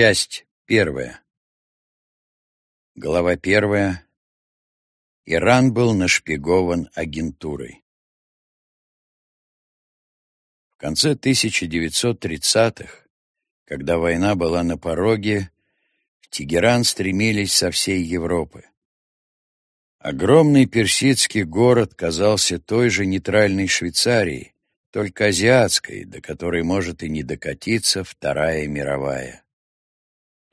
Часть первая. Глава первая. Иран был нашпигован агентурой. В конце 1930-х, когда война была на пороге, в Тегеран стремились со всей Европы. Огромный персидский город казался той же нейтральной Швейцарией, только азиатской, до которой может и не докатиться Вторая мировая.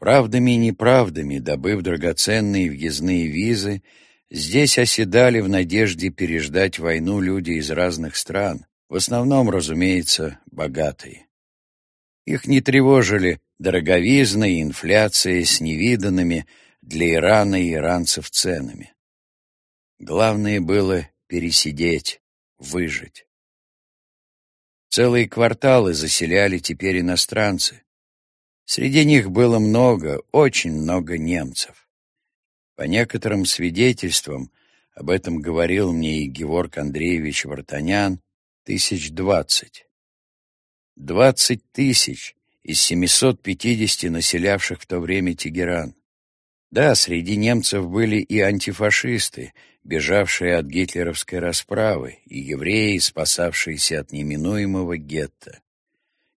Правдами и неправдами, добыв драгоценные въездные визы, здесь оседали в надежде переждать войну люди из разных стран, в основном, разумеется, богатые. Их не тревожили дороговизна и инфляция с невиданными для Ирана и иранцев ценами. Главное было пересидеть, выжить. Целые кварталы заселяли теперь иностранцы. Среди них было много, очень много немцев. По некоторым свидетельствам, об этом говорил мне и Георг Андреевич Вартанян, тысяч двадцать. Двадцать тысяч из 750 населявших в то время Тегеран. Да, среди немцев были и антифашисты, бежавшие от гитлеровской расправы, и евреи, спасавшиеся от неминуемого гетто.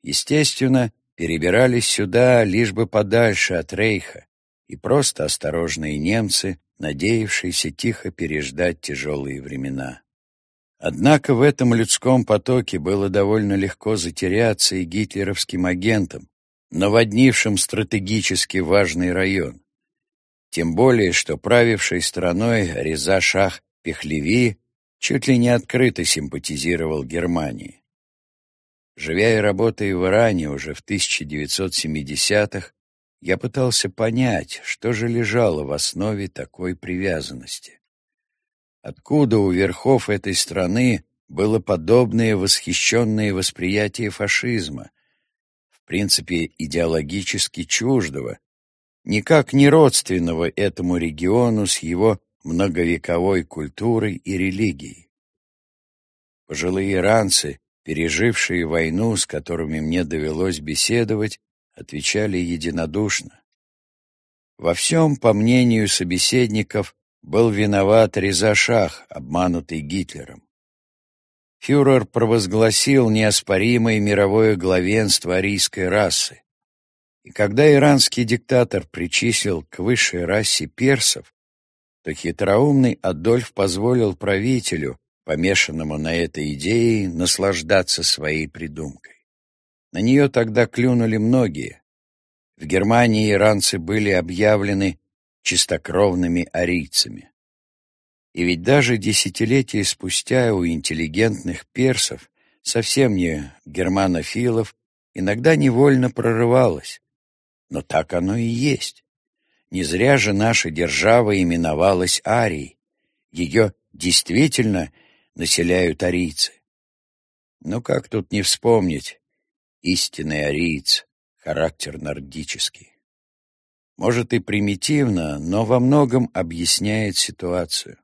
Естественно, перебирались сюда лишь бы подальше от Рейха, и просто осторожные немцы, надеявшиеся тихо переждать тяжелые времена. Однако в этом людском потоке было довольно легко затеряться и гитлеровским агентам, наводнившим стратегически важный район. Тем более, что правивший страной Реза Шах Пехлеви чуть ли не открыто симпатизировал Германии. Живя и работая в Иране уже в 1970-х, я пытался понять, что же лежало в основе такой привязанности. Откуда у верхов этой страны было подобное восхищенное восприятие фашизма, в принципе идеологически чуждого, никак не родственного этому региону с его многовековой культурой и религией. Пожилые иранцы, пережившие войну, с которыми мне довелось беседовать, отвечали единодушно. Во всем, по мнению собеседников, был виноват Реза Шах, обманутый Гитлером. Фюрер провозгласил неоспоримое мировое главенство арийской расы. И когда иранский диктатор причислил к высшей расе персов, то хитроумный Адольф позволил правителю, помешанному на этой идее, наслаждаться своей придумкой. На нее тогда клюнули многие. В Германии иранцы были объявлены чистокровными арийцами. И ведь даже десятилетия спустя у интеллигентных персов, совсем не германофилов, иногда невольно прорывалось. Но так оно и есть. Не зря же наша держава именовалась Арией. Ее действительно населяют арийцы. Ну как тут не вспомнить? Истинный ариец, характер нордический. Может и примитивно, но во многом объясняет ситуацию.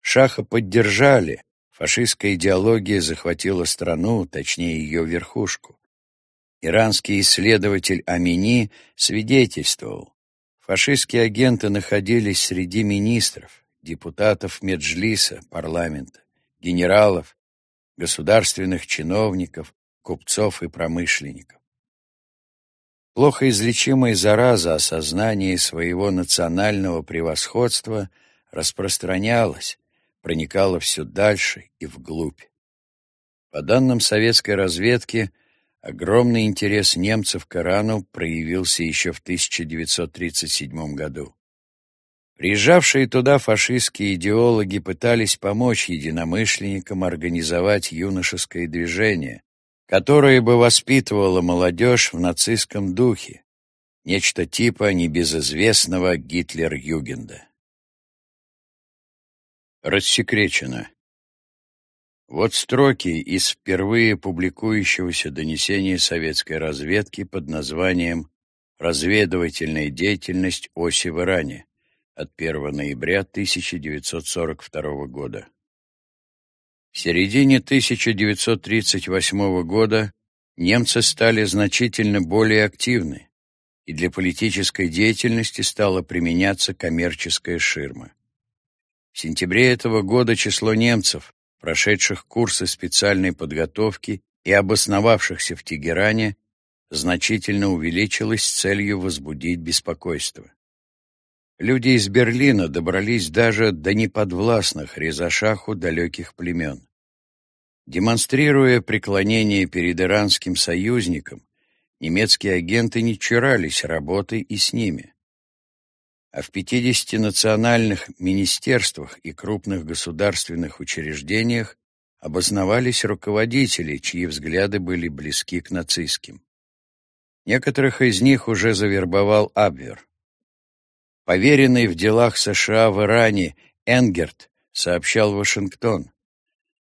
Шаха поддержали, фашистская идеология захватила страну, точнее ее верхушку. Иранский исследователь Амини свидетельствовал, фашистские агенты находились среди министров, депутатов Меджлиса, парламента, генералов, государственных чиновников, купцов и промышленников. Плохо излечимая зараза осознания своего национального превосходства распространялась, проникала все дальше и вглубь. По данным советской разведки, Огромный интерес немцев к Ирану проявился еще в 1937 году. Приезжавшие туда фашистские идеологи пытались помочь единомышленникам организовать юношеское движение, которое бы воспитывало молодежь в нацистском духе, нечто типа небезызвестного Гитлер-Югенда. Рассекречено. Вот строки из впервые публикующегося донесения советской разведки под названием «Разведывательная деятельность оси в Иране» от 1 ноября 1942 года. В середине 1938 года немцы стали значительно более активны, и для политической деятельности стала применяться коммерческая ширма. В сентябре этого года число немцев, прошедших курсы специальной подготовки и обосновавшихся в Тегеране, значительно увеличилось с целью возбудить беспокойство. Люди из Берлина добрались даже до неподвластных Резашаху далеких племен. Демонстрируя преклонение перед иранским союзникам, немецкие агенты не чурались работы и с ними. А в 50 национальных министерствах и крупных государственных учреждениях обосновались руководители, чьи взгляды были близки к нацистским. Некоторых из них уже завербовал Абвер. Поверенный в делах США в Иране Энгерт сообщал Вашингтон.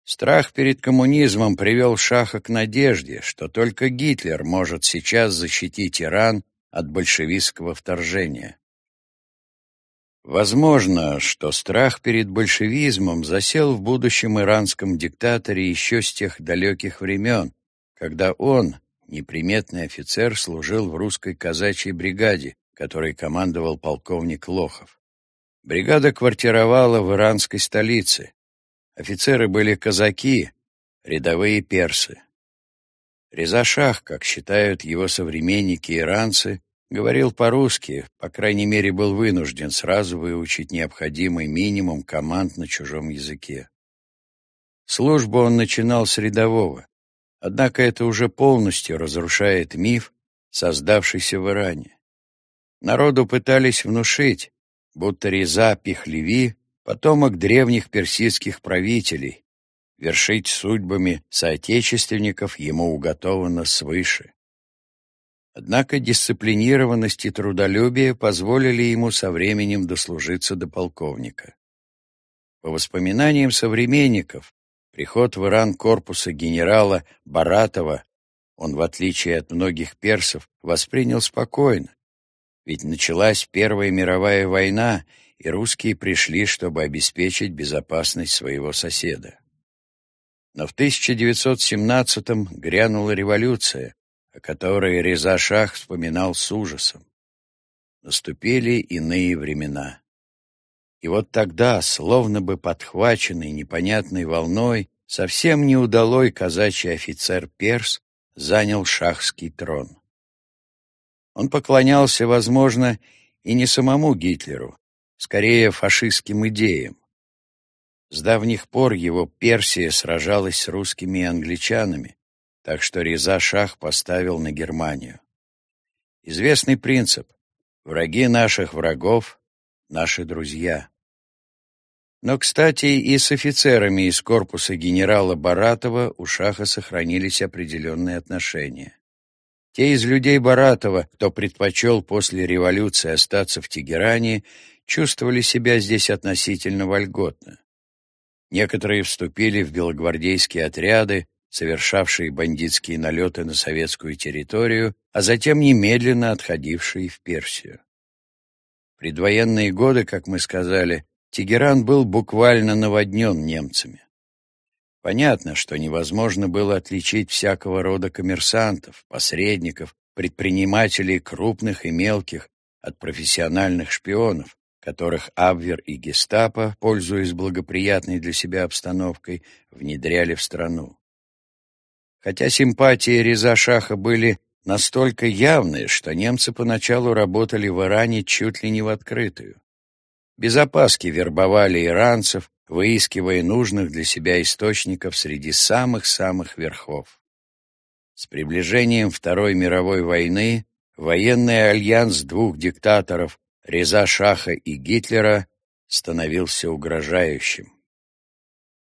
Страх перед коммунизмом привел Шаха к надежде, что только Гитлер может сейчас защитить Иран от большевистского вторжения. Возможно, что страх перед большевизмом засел в будущем иранском диктаторе еще с тех далеких времен, когда он, неприметный офицер, служил в русской казачьей бригаде, которой командовал полковник Лохов. Бригада квартировала в иранской столице, Офицеры были казаки, рядовые персы. Реза Шах, как считают его современники-иранцы, говорил по-русски, по крайней мере, был вынужден сразу выучить необходимый минимум команд на чужом языке. Службу он начинал с рядового, однако это уже полностью разрушает миф, создавшийся в Иране. Народу пытались внушить, будто Реза Пихлеви потомок древних персидских правителей, вершить судьбами соотечественников ему уготовано свыше. Однако дисциплинированность и трудолюбие позволили ему со временем дослужиться до полковника. По воспоминаниям современников, приход в Иран корпуса генерала Баратова он, в отличие от многих персов, воспринял спокойно, ведь началась Первая мировая война, и русские пришли, чтобы обеспечить безопасность своего соседа. Но в 1917-м грянула революция, о которой Реза Шах вспоминал с ужасом. Наступили иные времена. И вот тогда, словно бы подхваченный непонятной волной, совсем неудалой казачий офицер Перс занял шахский трон. Он поклонялся, возможно, и не самому Гитлеру, скорее фашистским идеям. С давних пор его Персия сражалась с русскими и англичанами, так что Реза Шах поставил на Германию. Известный принцип «враги наших врагов — наши друзья». Но, кстати, и с офицерами из корпуса генерала Баратова у Шаха сохранились определенные отношения. Те из людей Баратова, кто предпочел после революции остаться в Тегеране, чувствовали себя здесь относительно вольготно. Некоторые вступили в белогвардейские отряды, совершавшие бандитские налеты на советскую территорию, а затем немедленно отходившие в Персию. Предвоенные годы, как мы сказали, Тегеран был буквально наводнен немцами. Понятно, что невозможно было отличить всякого рода коммерсантов, посредников, предпринимателей крупных и мелких от профессиональных шпионов, которых Абвер и Гестапо, пользуясь благоприятной для себя обстановкой, внедряли в страну. Хотя симпатии Реза Шаха были настолько явные, что немцы поначалу работали в Иране чуть ли не в открытую. Без опаски вербовали иранцев, выискивая нужных для себя источников среди самых-самых верхов. С приближением Второй мировой войны военный альянс двух диктаторов Реза Шаха и Гитлера становился угрожающим.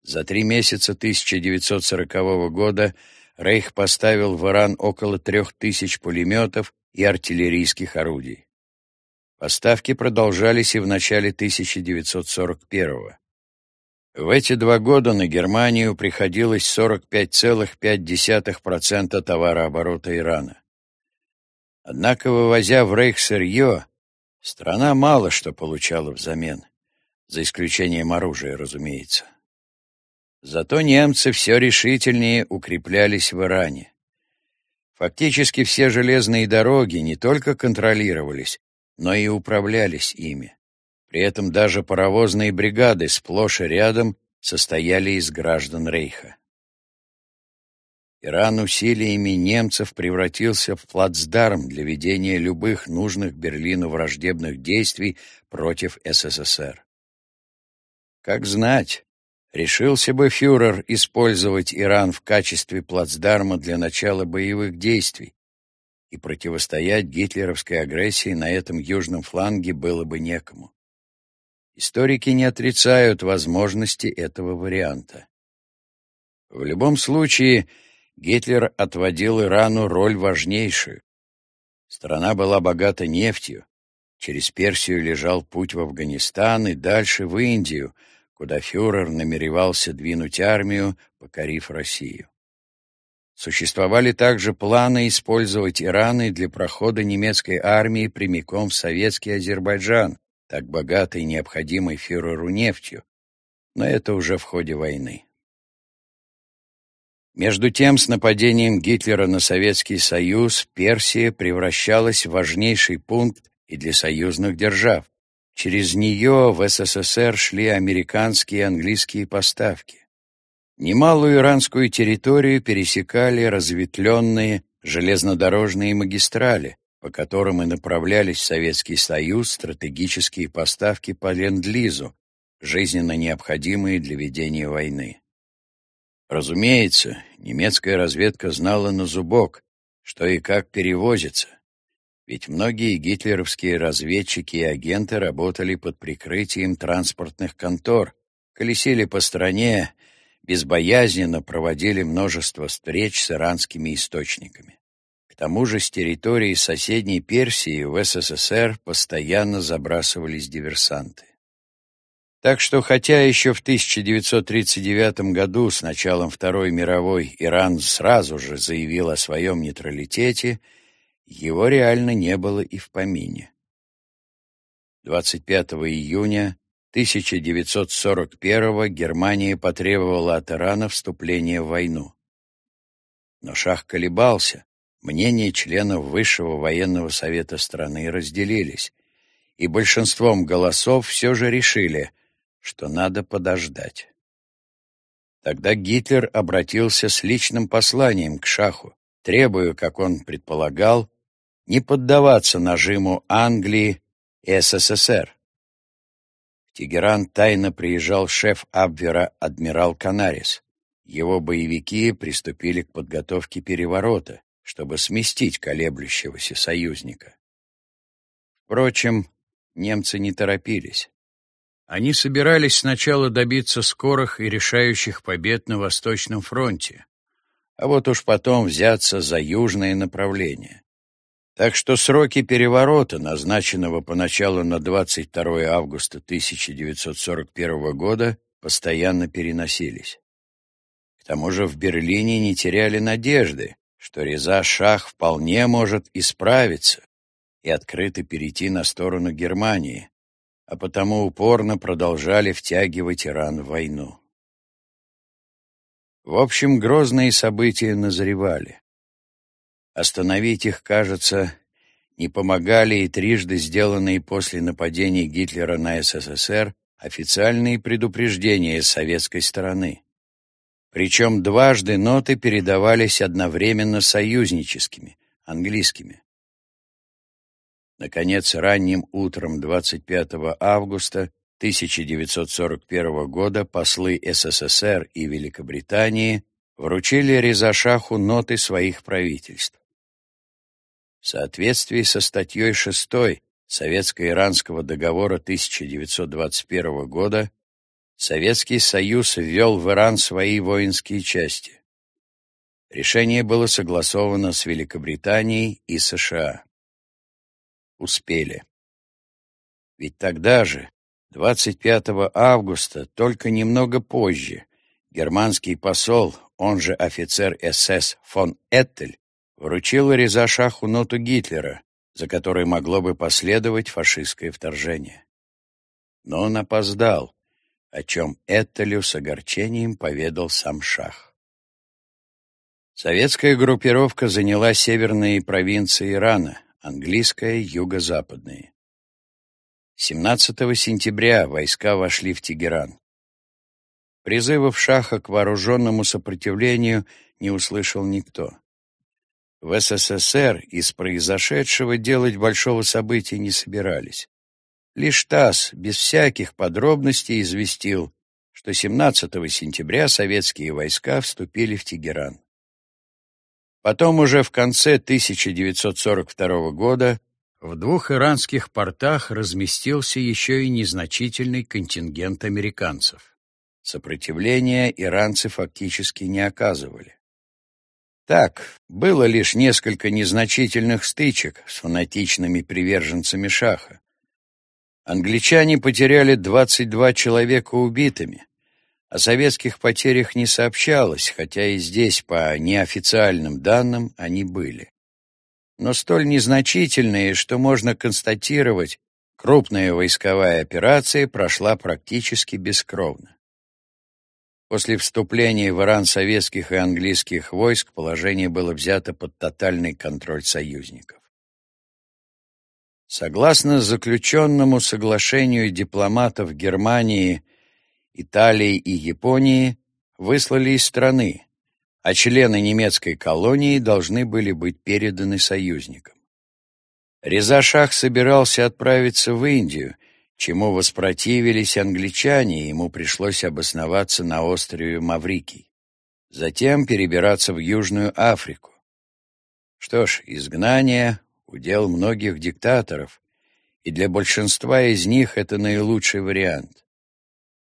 За три месяца 1940 года Рейх поставил в Иран около трех тысяч пулеметов и артиллерийских орудий. Поставки продолжались и в начале 1941 -го. В эти два года на Германию приходилось 45,5% товарооборота Ирана. Однако, вывозя в Рейх сырье, Страна мало что получала взамен, за исключением оружия, разумеется. Зато немцы все решительнее укреплялись в Иране. Фактически все железные дороги не только контролировались, но и управлялись ими. При этом даже паровозные бригады сплошь и рядом состояли из граждан Рейха. Иран усилиями немцев превратился в плацдарм для ведения любых нужных Берлину враждебных действий против СССР. Как знать, решился бы фюрер использовать Иран в качестве плацдарма для начала боевых действий, и противостоять гитлеровской агрессии на этом южном фланге было бы некому. Историки не отрицают возможности этого варианта. В любом случае, Гитлер отводил Ирану роль важнейшую. Страна была богата нефтью, через Персию лежал путь в Афганистан и дальше в Индию, куда фюрер намеревался двинуть армию, покорив Россию. Существовали также планы использовать Иран для прохода немецкой армии прямиком в советский Азербайджан, так богатый необходимой фюреру нефтью, но это уже в ходе войны. Между тем, с нападением Гитлера на Советский Союз Персия превращалась в важнейший пункт и для союзных держав. Через нее в СССР шли американские и английские поставки. Немалую иранскую территорию пересекали разветвленные железнодорожные магистрали, по которым и направлялись в Советский Союз стратегические поставки по Ленд-Лизу, жизненно необходимые для ведения войны. Разумеется, немецкая разведка знала на зубок, что и как перевозится, ведь многие гитлеровские разведчики и агенты работали под прикрытием транспортных контор, колесили по стране, безбоязненно проводили множество встреч с иранскими источниками. К тому же с территории соседней Персии в СССР постоянно забрасывались диверсанты. Так что, хотя еще в 1939 году с началом Второй мировой Иран сразу же заявил о своем нейтралитете, его реально не было и в помине. 25 июня 1941 Германия потребовала от Ирана вступления в войну. Но шах колебался, мнения членов Высшего военного совета страны разделились, и большинством голосов все же решили – что надо подождать. Тогда Гитлер обратился с личным посланием к Шаху, требуя, как он предполагал, не поддаваться нажиму Англии и СССР. Тегеран тайно приезжал шеф Абвера адмирал Канарис. Его боевики приступили к подготовке переворота, чтобы сместить колеблющегося союзника. Впрочем, немцы не торопились. Они собирались сначала добиться скорых и решающих побед на Восточном фронте, а вот уж потом взяться за южное направление. Так что сроки переворота, назначенного поначалу на 22 августа 1941 года, постоянно переносились. К тому же в Берлине не теряли надежды, что Реза Шах вполне может исправиться и открыто перейти на сторону Германии, а потому упорно продолжали втягивать Иран в войну. В общем, грозные события назревали. Остановить их, кажется, не помогали и трижды сделанные после нападения Гитлера на СССР официальные предупреждения советской стороны. Причем дважды ноты передавались одновременно союзническими, английскими. Наконец, ранним утром 25 августа 1941 года послы СССР и Великобритании вручили Резашаху ноты своих правительств. В соответствии со статьей 6 Советско-Иранского договора 1921 года Советский Союз ввел в Иран свои воинские части. Решение было согласовано с Великобританией и США успели. Ведь тогда же, 25 августа, только немного позже, германский посол, он же офицер СС фон Эттель, вручил Реза Шаху ноту Гитлера, за которой могло бы последовать фашистское вторжение. Но он опоздал, о чем Эттелю с огорчением поведал сам Шах. Советская группировка заняла северные провинции Ирана, английская — юго-западные. 17 сентября войска вошли в Тегеран. Призывов Шаха к вооруженному сопротивлению не услышал никто. В СССР из произошедшего делать большого события не собирались. Лишь ТАСС без всяких подробностей известил, что 17 сентября советские войска вступили в Тегеран. Потом уже в конце 1942 года в двух иранских портах разместился еще и незначительный контингент американцев. Сопротивления иранцы фактически не оказывали. Так, было лишь несколько незначительных стычек с фанатичными приверженцами Шаха. Англичане потеряли 22 человека убитыми, о советских потерях не сообщалось, хотя и здесь, по неофициальным данным, они были. Но столь незначительные, что можно констатировать, крупная войсковая операция прошла практически бескровно. После вступления в Иран советских и английских войск положение было взято под тотальный контроль союзников. Согласно заключенному соглашению дипломатов Германии Италии и Японии выслали из страны, а члены немецкой колонии должны были быть переданы союзникам. Реза Шах собирался отправиться в Индию, чему воспротивились англичане, и ему пришлось обосноваться на острове Маврикий. Затем перебираться в Южную Африку. Что ж, изгнание — удел многих диктаторов, и для большинства из них это наилучший вариант.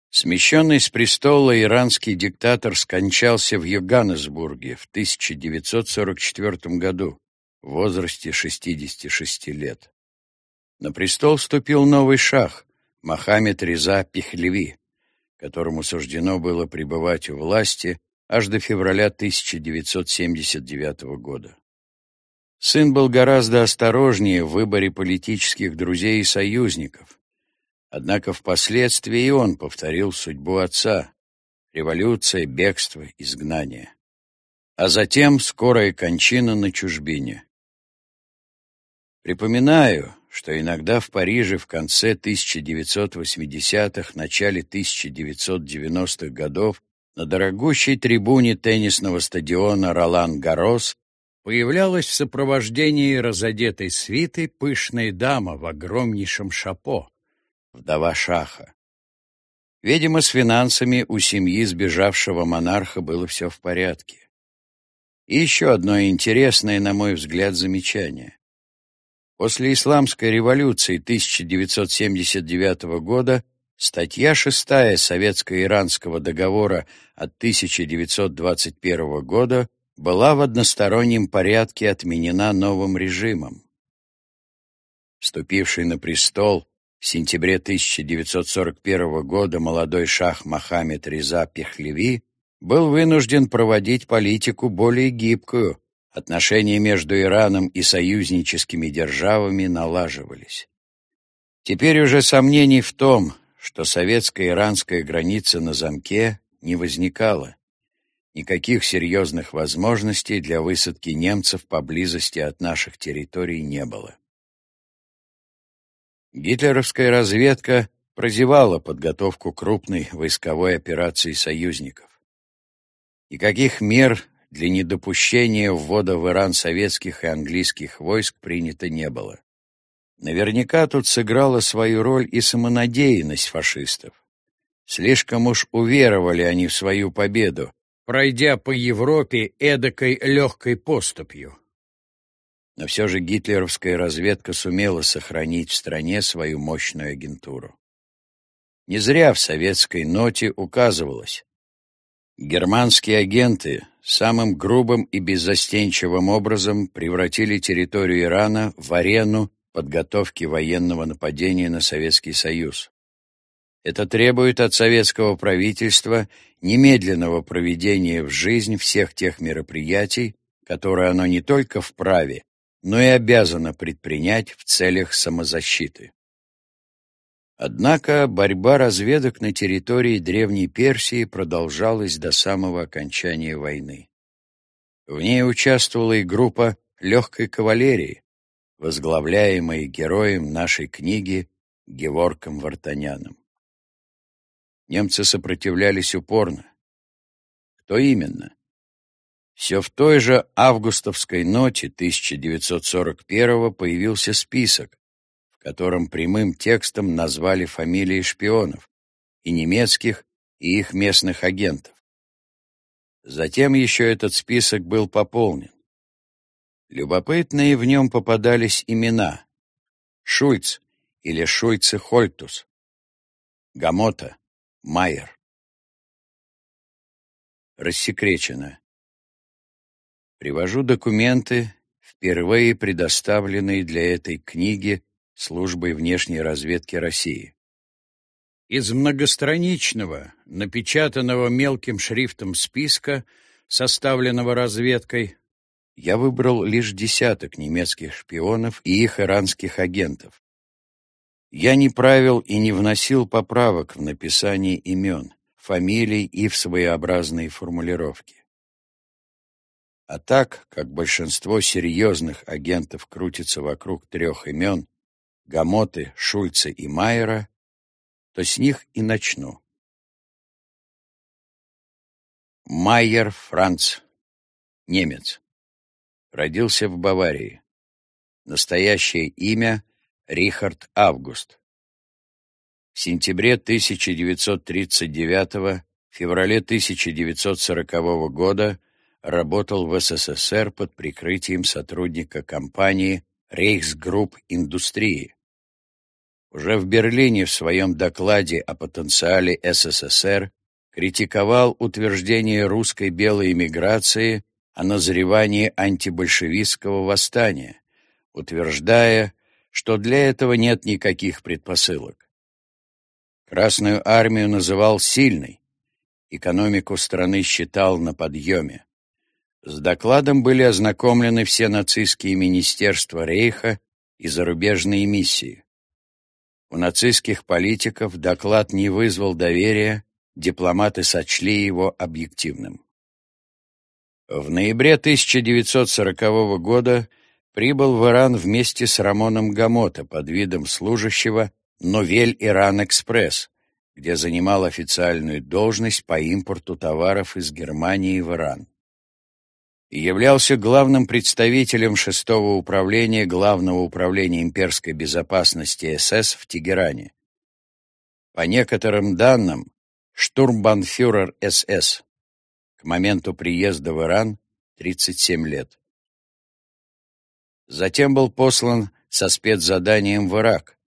Смещенный с престола иранский диктатор скончался в Йоганнесбурге в 1944 году в возрасте 66 лет. На престол вступил новый шах Мохаммед Реза Пехлеви, которому суждено было пребывать у власти аж до февраля 1979 года. Сын был гораздо осторожнее в выборе политических друзей и союзников, Однако впоследствии и он повторил судьбу отца — революция, бегство, изгнание. А затем скорая кончина на чужбине. Припоминаю, что иногда в Париже в конце 1980-х, начале 1990-х годов на дорогущей трибуне теннисного стадиона «Ролан Гарос» появлялась в сопровождении разодетой свиты пышная дама в огромнейшем шапо, вдова Шаха. Видимо, с финансами у семьи сбежавшего монарха было все в порядке. И еще одно интересное, на мой взгляд, замечание. После Исламской революции 1979 года статья 6 Советско-Иранского договора от 1921 года была в одностороннем порядке отменена новым режимом. Вступивший на престол в сентябре 1941 года молодой шах Мохаммед Реза Пехлеви был вынужден проводить политику более гибкую. Отношения между Ираном и союзническими державами налаживались. Теперь уже сомнений в том, что советско-иранская граница на замке не возникало. Никаких серьезных возможностей для высадки немцев поблизости от наших территорий не было. Гитлеровская разведка прозевала подготовку крупной войсковой операции союзников. Никаких мер для недопущения ввода в Иран советских и английских войск принято не было. Наверняка тут сыграла свою роль и самонадеянность фашистов. Слишком уж уверовали они в свою победу, пройдя по Европе эдакой легкой поступью. Но все же гитлеровская разведка сумела сохранить в стране свою мощную агентуру. Не зря в советской ноте указывалось. Германские агенты самым грубым и беззастенчивым образом превратили территорию Ирана в арену подготовки военного нападения на Советский Союз. Это требует от советского правительства немедленного проведения в жизнь всех тех мероприятий, которые оно не только вправе, но и обязана предпринять в целях самозащиты. Однако борьба разведок на территории Древней Персии продолжалась до самого окончания войны. В ней участвовала и группа легкой кавалерии, возглавляемой героем нашей книги Геворком Вартаняном. Немцы сопротивлялись упорно. Кто именно? Все в той же августовской ноте 1941 появился список, в котором прямым текстом назвали фамилии шпионов, и немецких, и их местных агентов. Затем еще этот список был пополнен. Любопытные в нем попадались имена. Шульц или Шульце-Хольтус, Гамота, Майер. Рассекречено. Привожу документы, впервые предоставленные для этой книги Службой внешней разведки России. Из многостраничного, напечатанного мелким шрифтом списка, составленного разведкой, я выбрал лишь десяток немецких шпионов и их иранских агентов. Я не правил и не вносил поправок в написание имен, фамилий и в своеобразные формулировки. А так, как большинство серьезных агентов крутится вокруг трех имен — Гамоты, Шульца и Майера, то с них и начну. Майер Франц, немец. Родился в Баварии. Настоящее имя — Рихард Август. В сентябре 1939 феврале 1940 года работал в СССР под прикрытием сотрудника компании «Рейхсгрупп Индустрии». Уже в Берлине в своем докладе о потенциале СССР критиковал утверждение русской белой эмиграции о назревании антибольшевистского восстания, утверждая, что для этого нет никаких предпосылок. Красную армию называл сильной, экономику страны считал на подъеме. С докладом были ознакомлены все нацистские министерства Рейха и зарубежные миссии. У нацистских политиков доклад не вызвал доверия, дипломаты сочли его объективным. В ноябре 1940 года прибыл в Иран вместе с Рамоном Гамото под видом служащего «Новель Иран Экспресс», где занимал официальную должность по импорту товаров из Германии в Иран являлся главным представителем шестого управления Главного управления имперской безопасности СС в Тегеране. По некоторым данным, штурмбанфюрер СС к моменту приезда в Иран 37 лет. Затем был послан со спецзаданием в Ирак,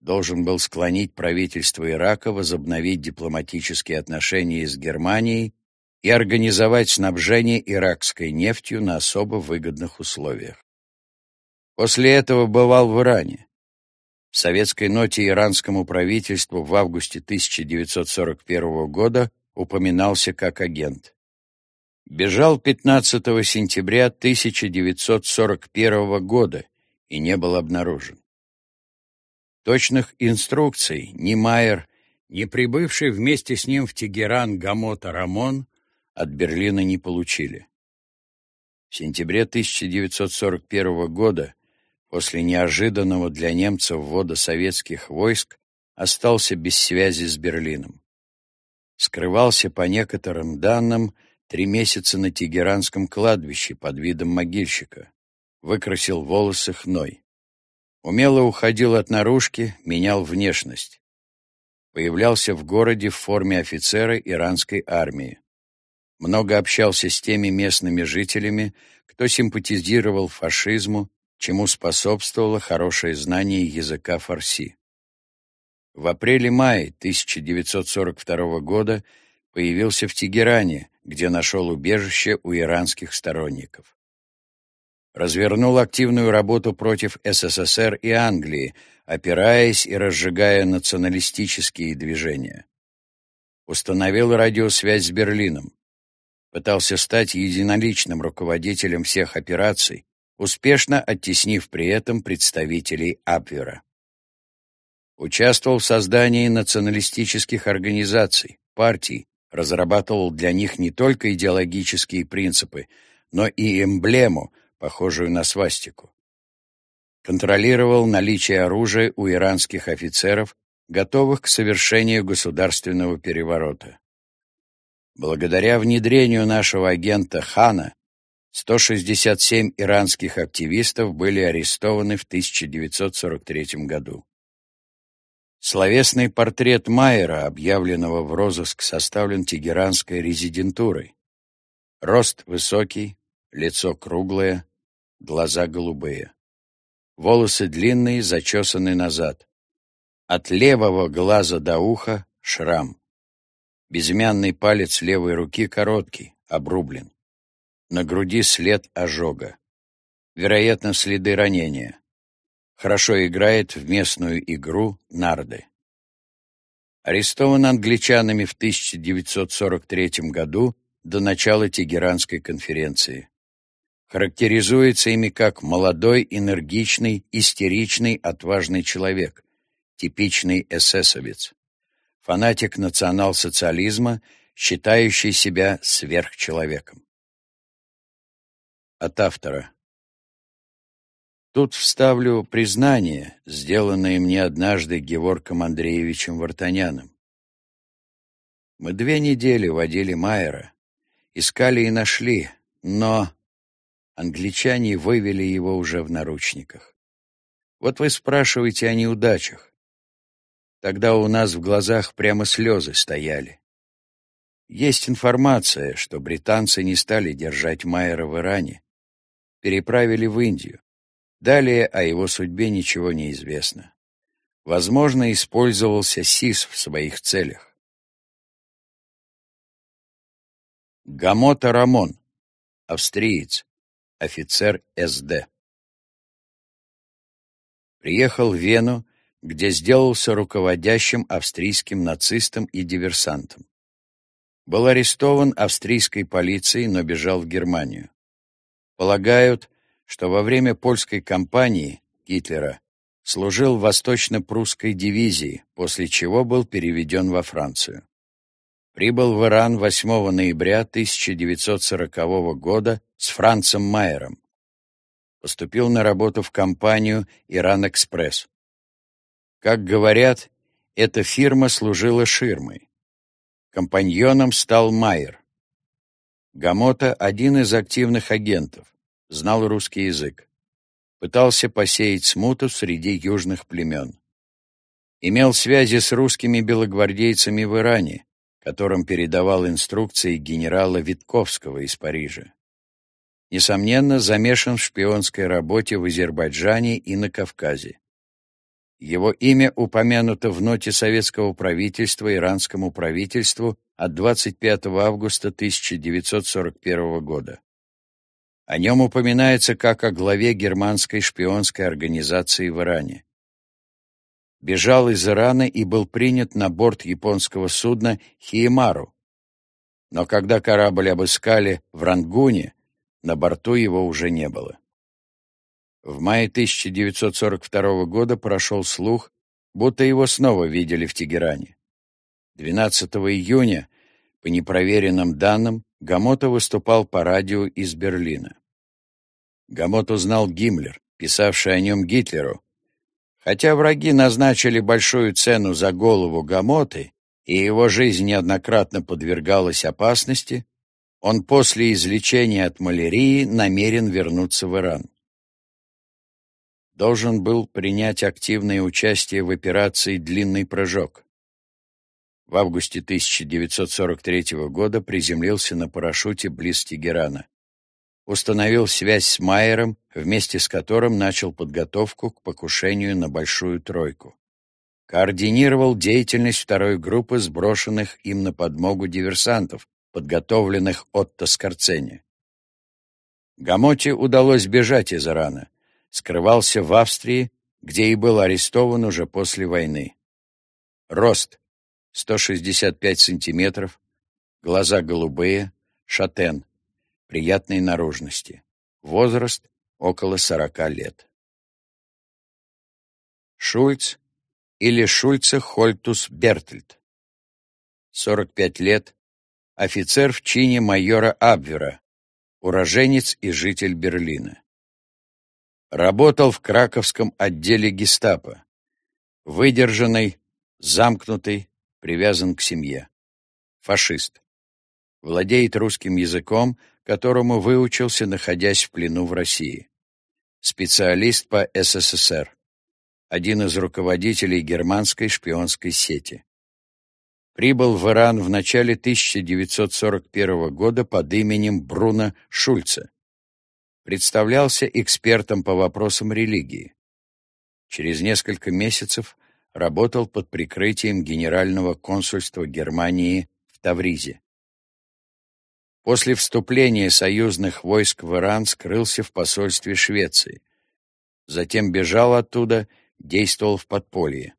должен был склонить правительство Ирака возобновить дипломатические отношения с Германией и организовать снабжение иракской нефтью на особо выгодных условиях. После этого бывал в Иране. В советской ноте иранскому правительству в августе 1941 года упоминался как агент. Бежал 15 сентября 1941 года и не был обнаружен. Точных инструкций ни Майер, ни прибывший вместе с ним в Тегеран Гамота Рамон от Берлина не получили. В сентябре 1941 года, после неожиданного для немцев ввода советских войск, остался без связи с Берлином. Скрывался, по некоторым данным, три месяца на Тегеранском кладбище под видом могильщика. Выкрасил волосы хной. Умело уходил от наружки, менял внешность. Появлялся в городе в форме офицера иранской армии много общался с теми местными жителями, кто симпатизировал фашизму, чему способствовало хорошее знание языка фарси. В апреле-мае 1942 года появился в Тегеране, где нашел убежище у иранских сторонников. Развернул активную работу против СССР и Англии, опираясь и разжигая националистические движения. Установил радиосвязь с Берлином пытался стать единоличным руководителем всех операций, успешно оттеснив при этом представителей Абвера. Участвовал в создании националистических организаций, партий, разрабатывал для них не только идеологические принципы, но и эмблему, похожую на свастику. Контролировал наличие оружия у иранских офицеров, готовых к совершению государственного переворота. Благодаря внедрению нашего агента Хана 167 иранских активистов были арестованы в 1943 году. Словесный портрет Майера, объявленного в розыск, составлен тегеранской резидентурой. Рост высокий, лицо круглое, глаза голубые. Волосы длинные, зачесаны назад. От левого глаза до уха — шрам. Безымянный палец левой руки короткий, обрублен. На груди след ожога. Вероятно, следы ранения. Хорошо играет в местную игру нарды. Арестован англичанами в 1943 году до начала Тегеранской конференции. Характеризуется ими как молодой, энергичный, истеричный, отважный человек, типичный эсэсовец, фанатик национал-социализма, считающий себя сверхчеловеком. От автора. Тут вставлю признание, сделанное мне однажды Геворком Андреевичем Вартаняном. Мы две недели водили Майера, искали и нашли, но англичане вывели его уже в наручниках. Вот вы спрашиваете о неудачах. Тогда у нас в глазах прямо слезы стояли. Есть информация, что британцы не стали держать Майера в Иране, переправили в Индию. Далее о его судьбе ничего не известно. Возможно, использовался СИС в своих целях. Гамота Рамон, австриец, офицер СД. Приехал в Вену, где сделался руководящим австрийским нацистом и диверсантом. Был арестован австрийской полицией, но бежал в Германию. Полагают, что во время польской кампании Гитлера служил в восточно-прусской дивизии, после чего был переведен во Францию. Прибыл в Иран 8 ноября 1940 года с Францем Майером. Поступил на работу в компанию «Иран-Экспресс». Как говорят, эта фирма служила ширмой. Компаньоном стал Майер. Гамота — один из активных агентов знал русский язык. Пытался посеять смуту среди южных племен. Имел связи с русскими белогвардейцами в Иране, которым передавал инструкции генерала Витковского из Парижа. Несомненно, замешан в шпионской работе в Азербайджане и на Кавказе. Его имя упомянуто в ноте советского правительства иранскому правительству от 25 августа 1941 года. О нем упоминается как о главе германской шпионской организации в Иране. Бежал из Ирана и был принят на борт японского судна «Хиемару». Но когда корабль обыскали в Рангуне, на борту его уже не было. В мае 1942 года прошел слух, будто его снова видели в Тегеране. 12 июня, по непроверенным данным, Гамота выступал по радио из Берлина. Гамот узнал Гиммлер, писавший о нем Гитлеру. Хотя враги назначили большую цену за голову Гамоты, и его жизнь неоднократно подвергалась опасности, он после излечения от малярии намерен вернуться в Иран. Должен был принять активное участие в операции «Длинный прыжок». В августе 1943 года приземлился на парашюте близ Тегерана установил связь с Майером, вместе с которым начал подготовку к покушению на Большую Тройку. Координировал деятельность второй группы сброшенных им на подмогу диверсантов, подготовленных от Тоскарцени. Гамоте удалось бежать из Ирана, скрывался в Австрии, где и был арестован уже после войны. Рост 165 сантиметров, глаза голубые, шатен, приятной наружности. Возраст около 40 лет. Шульц или Шульце Хольтус Бертельд. 45 лет, офицер в чине майора Абвера, уроженец и житель Берлина. Работал в краковском отделе гестапо. Выдержанный, замкнутый, привязан к семье. Фашист. Владеет русским языком, которому выучился, находясь в плену в России. Специалист по СССР. Один из руководителей германской шпионской сети. Прибыл в Иран в начале 1941 года под именем Бруно Шульца представлялся экспертом по вопросам религии. Через несколько месяцев работал под прикрытием Генерального консульства Германии в Тавризе. После вступления союзных войск в Иран скрылся в посольстве Швеции. Затем бежал оттуда, действовал в подполье.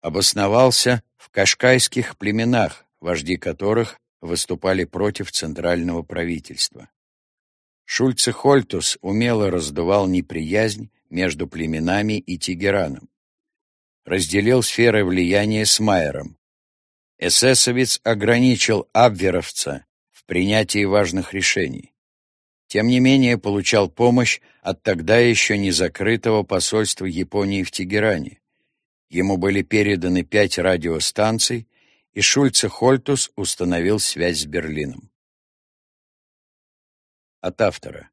Обосновался в кашкайских племенах, вожди которых выступали против центрального правительства. Шульце-Хольтус умело раздувал неприязнь между племенами и Тегераном. Разделил сферы влияния с Майером. Эсэсовец ограничил Абверовца в принятии важных решений. Тем не менее, получал помощь от тогда еще не закрытого посольства Японии в Тегеране. Ему были переданы пять радиостанций, и Шульце-Хольтус установил связь с Берлином. От автора.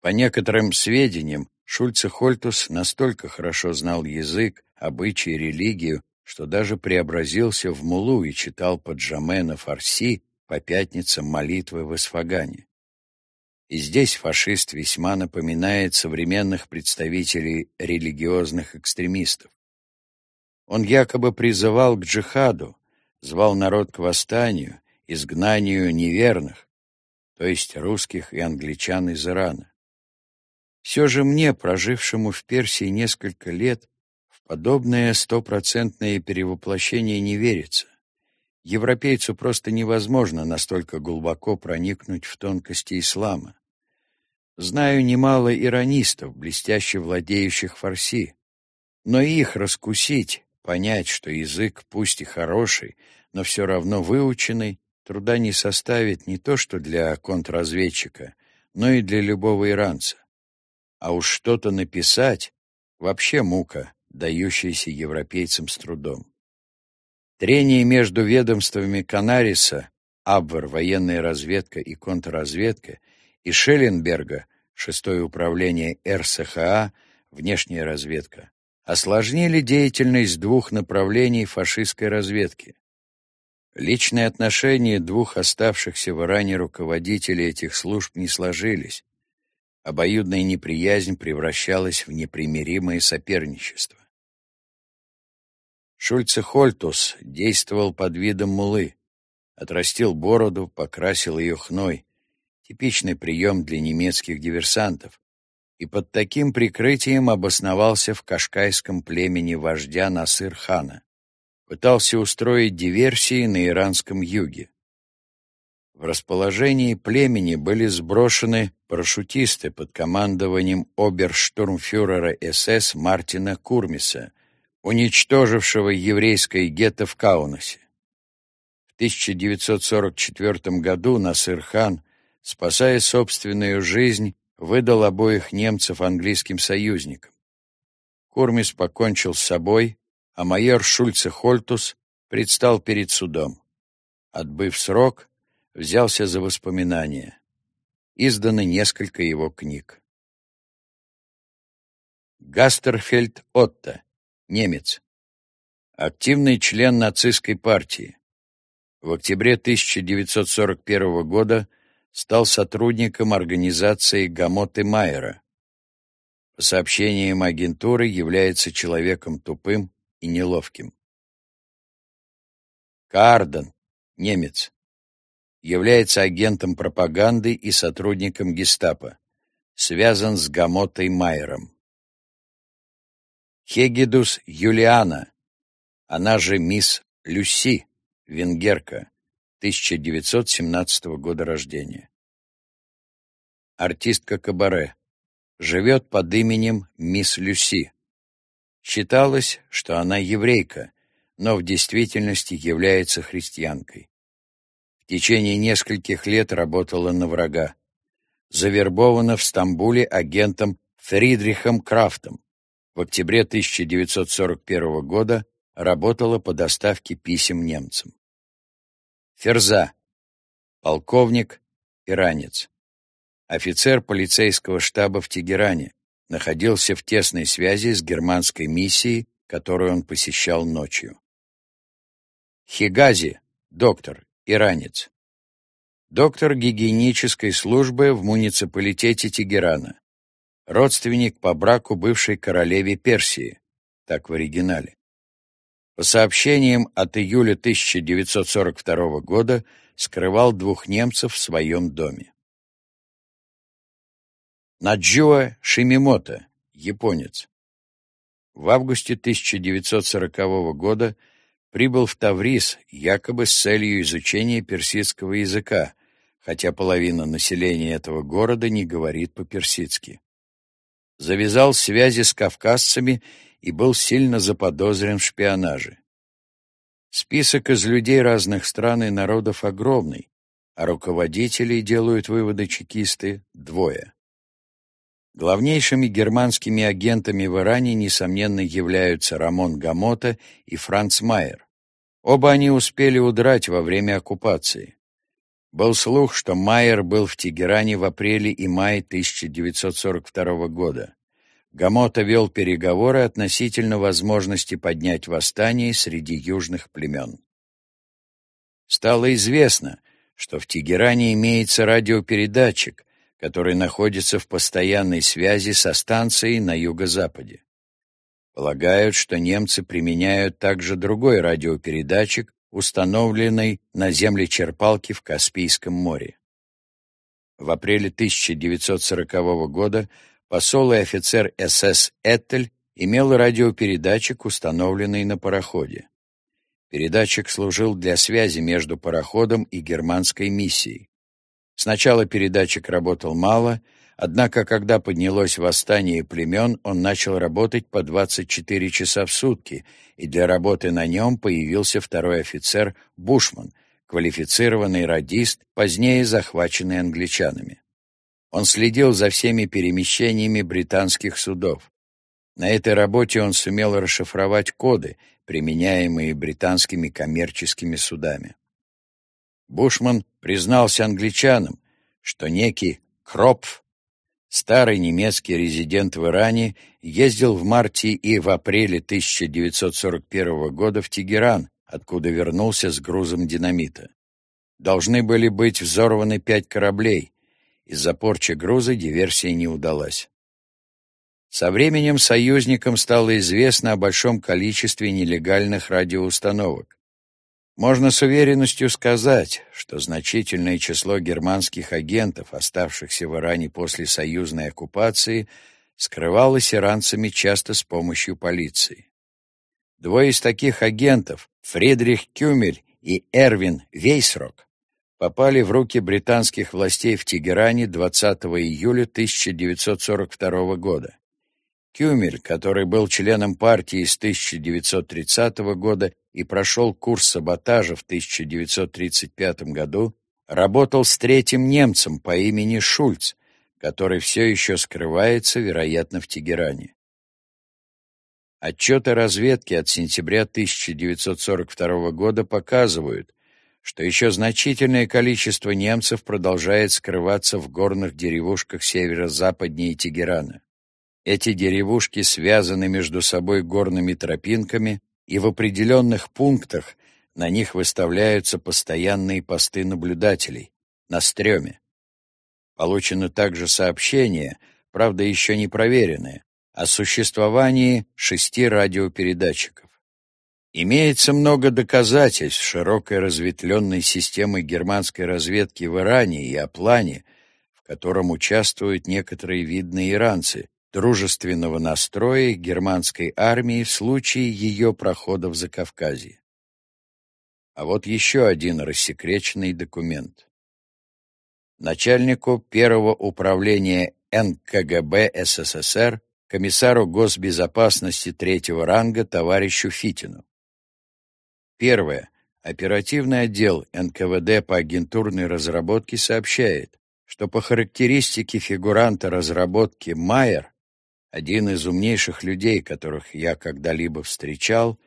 По некоторым сведениям, Шульце-Хольтус настолько хорошо знал язык, обычаи, религию, что даже преобразился в мулу и читал под Джамена Фарси по пятницам молитвы в Исфагане. И здесь фашист весьма напоминает современных представителей религиозных экстремистов. Он якобы призывал к джихаду, звал народ к восстанию, изгнанию неверных, то есть русских и англичан из Ирана. Все же мне, прожившему в Персии несколько лет, в подобное стопроцентное перевоплощение не верится. Европейцу просто невозможно настолько глубоко проникнуть в тонкости ислама. Знаю немало иронистов, блестяще владеющих фарси, но их раскусить, понять, что язык пусть и хороший, но все равно выученный, труда не составит не то что для контрразведчика, но и для любого иранца. А уж что-то написать — вообще мука, дающаяся европейцам с трудом. Трение между ведомствами Канариса, Абвер, военная разведка и контрразведка, и Шелленберга, шестое управление РСХА, внешняя разведка, осложнили деятельность двух направлений фашистской разведки. Личные отношения двух оставшихся в Иране руководителей этих служб не сложились. Обоюдная неприязнь превращалась в непримиримое соперничество. Шульце Хольтус действовал под видом мулы, отрастил бороду, покрасил ее хной, типичный прием для немецких диверсантов, и под таким прикрытием обосновался в кашкайском племени вождя Насыр-хана пытался устроить диверсии на иранском юге. В расположении племени были сброшены парашютисты под командованием оберштурмфюрера СС Мартина Курмиса, уничтожившего еврейское гетто в Каунасе. В 1944 году Насыр-хан, спасая собственную жизнь, выдал обоих немцев английским союзникам. Курмис покончил с собой, а майор Шульце Хольтус предстал перед судом. Отбыв срок, взялся за воспоминания. Изданы несколько его книг. Гастерфельд Отто, немец. Активный член нацистской партии. В октябре 1941 года стал сотрудником организации Гамоты Майера. По сообщениям агентуры, является человеком тупым, и неловким. Карден, немец, является агентом пропаганды и сотрудником гестапо, связан с Гамотой Майером. Хегидус Юлиана, она же мисс Люси, венгерка, 1917 года рождения. Артистка кабаре. Живет под именем мисс Люси. Считалось, что она еврейка, но в действительности является христианкой. В течение нескольких лет работала на врага. Завербована в Стамбуле агентом Фридрихом Крафтом. В октябре 1941 года работала по доставке писем немцам. Ферза. Полковник, иранец. Офицер полицейского штаба в Тегеране. Находился в тесной связи с германской миссией, которую он посещал ночью. Хигази, доктор, иранец. Доктор гигиенической службы в муниципалитете Тегерана. Родственник по браку бывшей королеве Персии, так в оригинале. По сообщениям от июля 1942 года скрывал двух немцев в своем доме. Наджуа Шимимото, японец. В августе 1940 года прибыл в Таврис якобы с целью изучения персидского языка, хотя половина населения этого города не говорит по-персидски. Завязал связи с кавказцами и был сильно заподозрен в шпионаже. Список из людей разных стран и народов огромный, а руководителей, делают выводы чекисты, двое. Главнейшими германскими агентами в Иране, несомненно, являются Рамон Гамота и Франц Майер. Оба они успели удрать во время оккупации. Был слух, что Майер был в Тегеране в апреле и мае 1942 года. Гамота вел переговоры относительно возможности поднять восстание среди южных племен. Стало известно, что в Тегеране имеется радиопередатчик, который находится в постоянной связи со станцией на юго-западе. Полагают, что немцы применяют также другой радиопередатчик, установленный на земле черпалки в Каспийском море. В апреле 1940 года посол и офицер СС Эттель имел радиопередатчик, установленный на пароходе. Передатчик служил для связи между пароходом и германской миссией. Сначала передатчик работал мало, однако когда поднялось восстание племен, он начал работать по 24 часа в сутки, и для работы на нем появился второй офицер Бушман, квалифицированный радист, позднее захваченный англичанами. Он следил за всеми перемещениями британских судов. На этой работе он сумел расшифровать коды, применяемые британскими коммерческими судами. Бушман признался англичанам, что некий Кропф, старый немецкий резидент в Иране, ездил в марте и в апреле 1941 года в Тегеран, откуда вернулся с грузом динамита. Должны были быть взорваны пять кораблей, из-за порчи груза диверсия не удалась. Со временем союзникам стало известно о большом количестве нелегальных радиоустановок. Можно с уверенностью сказать, что значительное число германских агентов, оставшихся в Иране после союзной оккупации, скрывалось иранцами часто с помощью полиции. Двое из таких агентов, Фридрих Кюмель и Эрвин Вейсрок, попали в руки британских властей в Тегеране 20 июля 1942 года. Кюмель, который был членом партии с 1930 года и прошел курс саботажа в 1935 году, работал с третьим немцем по имени Шульц, который все еще скрывается, вероятно, в Тегеране. Отчеты разведки от сентября 1942 года показывают, что еще значительное количество немцев продолжает скрываться в горных деревушках северо-западнее Тегерана. Эти деревушки связаны между собой горными тропинками, и в определенных пунктах на них выставляются постоянные посты наблюдателей, на стреме. Получено также сообщение, правда еще не проверенное, о существовании шести радиопередатчиков. Имеется много доказательств широкой разветвленной системы германской разведки в Иране и о плане, в котором участвуют некоторые видные иранцы, дружественного настроя германской армии в случае ее прохода в Закавказье. А вот еще один рассекреченный документ. Начальнику первого управления НКГБ СССР, комиссару госбезопасности третьего ранга товарищу Фитину. Первое. оперативный отдел НКВД по агентурной разработке сообщает, что по характеристике фигуранта разработки Майер, один из умнейших людей, которых я когда-либо встречал,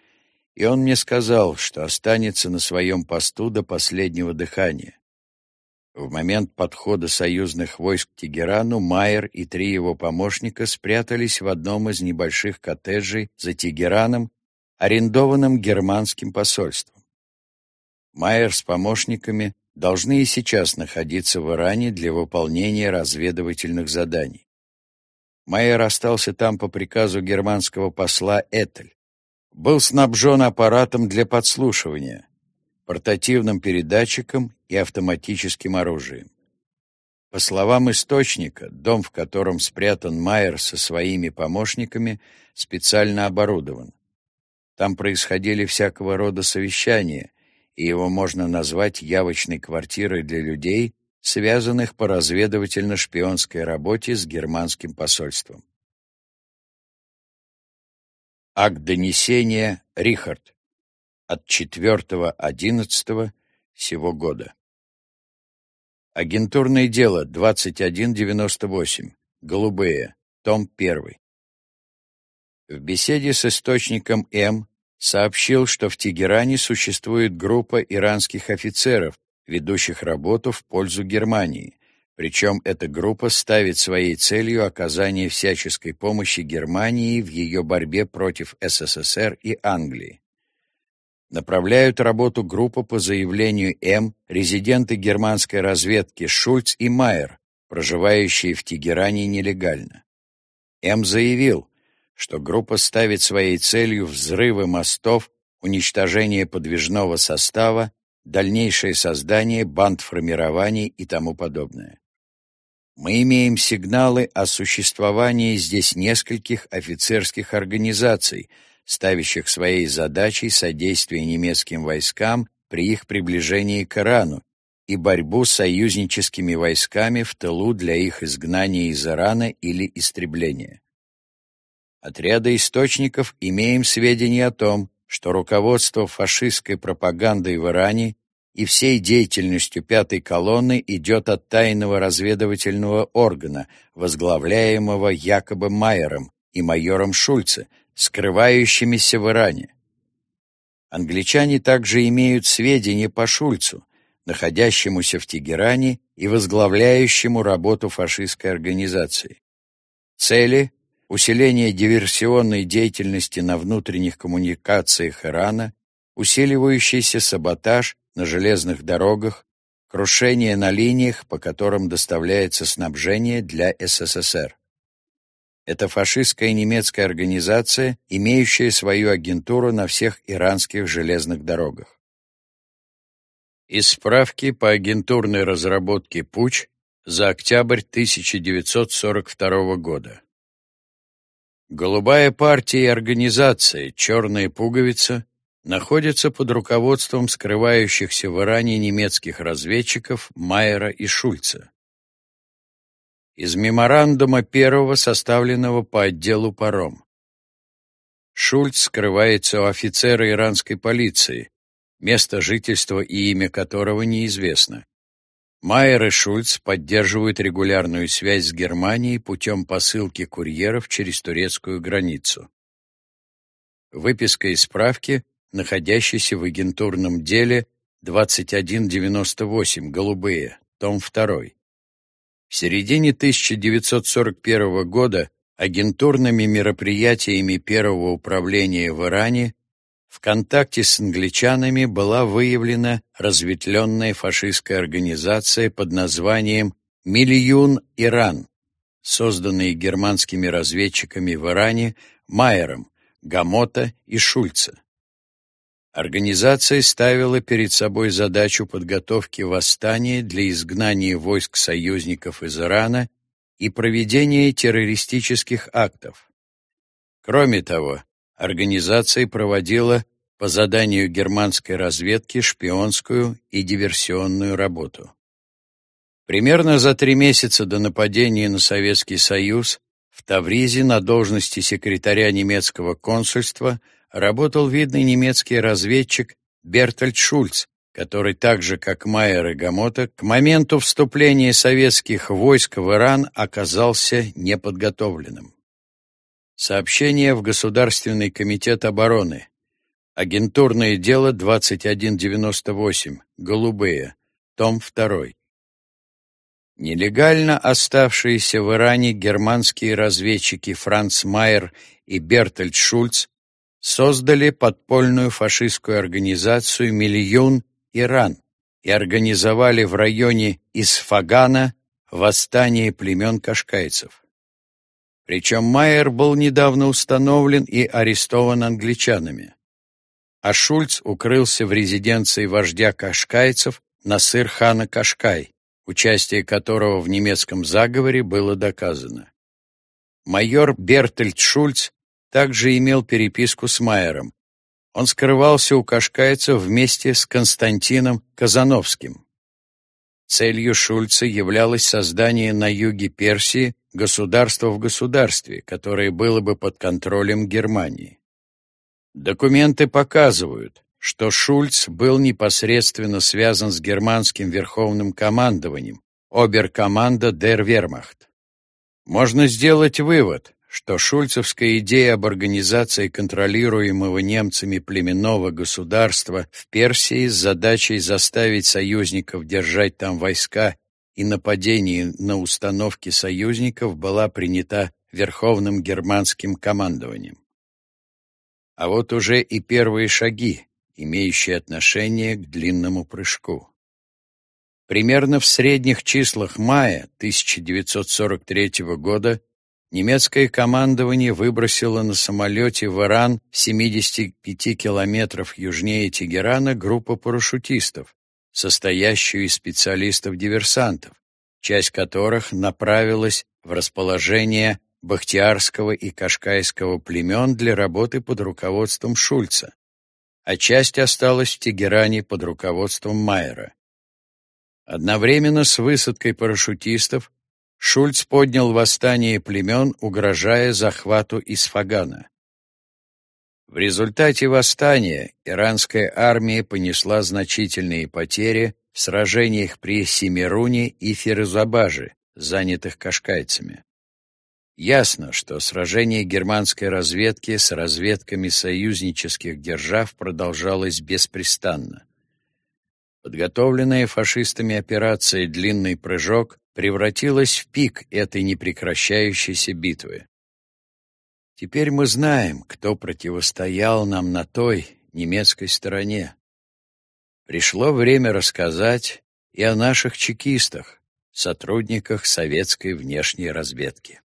и он мне сказал, что останется на своем посту до последнего дыхания. В момент подхода союзных войск к Тегерану Майер и три его помощника спрятались в одном из небольших коттеджей за Тегераном, арендованным германским посольством. Майер с помощниками должны и сейчас находиться в Иране для выполнения разведывательных заданий. Майер остался там по приказу германского посла Этель. Был снабжен аппаратом для подслушивания, портативным передатчиком и автоматическим оружием. По словам источника, дом, в котором спрятан Майер со своими помощниками, специально оборудован. Там происходили всякого рода совещания, и его можно назвать явочной квартирой для людей, связанных по разведывательно-шпионской работе с германским посольством. Акт донесения Рихард от 4.11 сего года. Агентурное дело 2198. Голубые. Том 1. В беседе с источником М сообщил, что в Тегеране существует группа иранских офицеров, ведущих работу в пользу Германии, причем эта группа ставит своей целью оказание всяческой помощи Германии в ее борьбе против СССР и Англии. Направляют работу группы по заявлению М резиденты германской разведки Шульц и Майер, проживающие в Тегеране нелегально. М заявил, что группа ставит своей целью взрывы мостов, уничтожение подвижного состава, дальнейшее создание бандформирований и тому подобное. Мы имеем сигналы о существовании здесь нескольких офицерских организаций, ставящих своей задачей содействие немецким войскам при их приближении к Ирану и борьбу с союзническими войсками в тылу для их изгнания из Ирана или истребления. От ряда источников имеем сведения о том, что руководство фашистской пропагандой в Иране и всей деятельностью пятой колонны идет от тайного разведывательного органа, возглавляемого якобы Майером и майором Шульце, скрывающимися в Иране. Англичане также имеют сведения по Шульцу, находящемуся в Тегеране и возглавляющему работу фашистской организации. Цели усиление диверсионной деятельности на внутренних коммуникациях Ирана, усиливающийся саботаж на железных дорогах, крушение на линиях, по которым доставляется снабжение для СССР. Это фашистская немецкая организация, имеющая свою агентуру на всех иранских железных дорогах. Из справки по агентурной разработке «Пуч» за октябрь 1942 года. Голубая партия и организация «Черная пуговица» находятся под руководством скрывающихся в Иране немецких разведчиков Майера и Шульца. Из меморандума первого, составленного по отделу паром. Шульц скрывается у офицера иранской полиции, место жительства и имя которого неизвестно. Майер и Шульц поддерживают регулярную связь с Германией путем посылки курьеров через турецкую границу. Выписка из справки, находящейся в агентурном деле 2198 «Голубые», том 2. В середине 1941 года агентурными мероприятиями Первого управления в Иране в контакте с англичанами была выявлена разветвленная фашистская организация под названием «Миллиюн Иран», созданная германскими разведчиками в Иране Майером, Гамота и Шульца. Организация ставила перед собой задачу подготовки восстания для изгнания войск союзников из Ирана и проведения террористических актов. Кроме того, Организация проводила по заданию германской разведки шпионскую и диверсионную работу. Примерно за три месяца до нападения на Советский Союз в Тавризе на должности секретаря немецкого консульства работал видный немецкий разведчик Бертольд Шульц, который так же, как Майер и Гамота, к моменту вступления советских войск в Иран оказался неподготовленным. Сообщение в Государственный комитет обороны. Агентурное дело 2198. Голубые. Том 2. Нелегально оставшиеся в Иране германские разведчики Франц Майер и Бертольд Шульц создали подпольную фашистскую организацию «Миллион Иран» и организовали в районе Исфагана восстание племен кашкайцев. Причем Майер был недавно установлен и арестован англичанами. А Шульц укрылся в резиденции вождя кашкайцев Насыр-хана Кашкай, участие которого в немецком заговоре было доказано. Майор Бертельд Шульц также имел переписку с Майером. Он скрывался у кашкайцев вместе с Константином Казановским. Целью Шульца являлось создание на юге Персии государства в государстве, которое было бы под контролем Германии. Документы показывают, что Шульц был непосредственно связан с германским верховным командованием, оберкоманда Дер Вермахт. Можно сделать вывод, что шульцевская идея об организации контролируемого немцами племенного государства в Персии с задачей заставить союзников держать там войска и нападение на установки союзников была принята Верховным германским командованием. А вот уже и первые шаги, имеющие отношение к длинному прыжку. Примерно в средних числах мая 1943 года немецкое командование выбросило на самолете в Иран 75 километров южнее Тегерана группу парашютистов, состоящую из специалистов-диверсантов, часть которых направилась в расположение Бахтиарского и Кашкайского племен для работы под руководством Шульца а часть осталась в Тегеране под руководством Майера. Одновременно с высадкой парашютистов Шульц поднял восстание племен, угрожая захвату Исфагана. В результате восстания иранская армия понесла значительные потери в сражениях при Семируне и Ферзабаже, занятых кашкайцами. Ясно, что сражение германской разведки с разведками союзнических держав продолжалось беспрестанно. Подготовленная фашистами операция «Длинный прыжок» превратилась в пик этой непрекращающейся битвы. Теперь мы знаем, кто противостоял нам на той немецкой стороне. Пришло время рассказать и о наших чекистах, сотрудниках советской внешней разведки.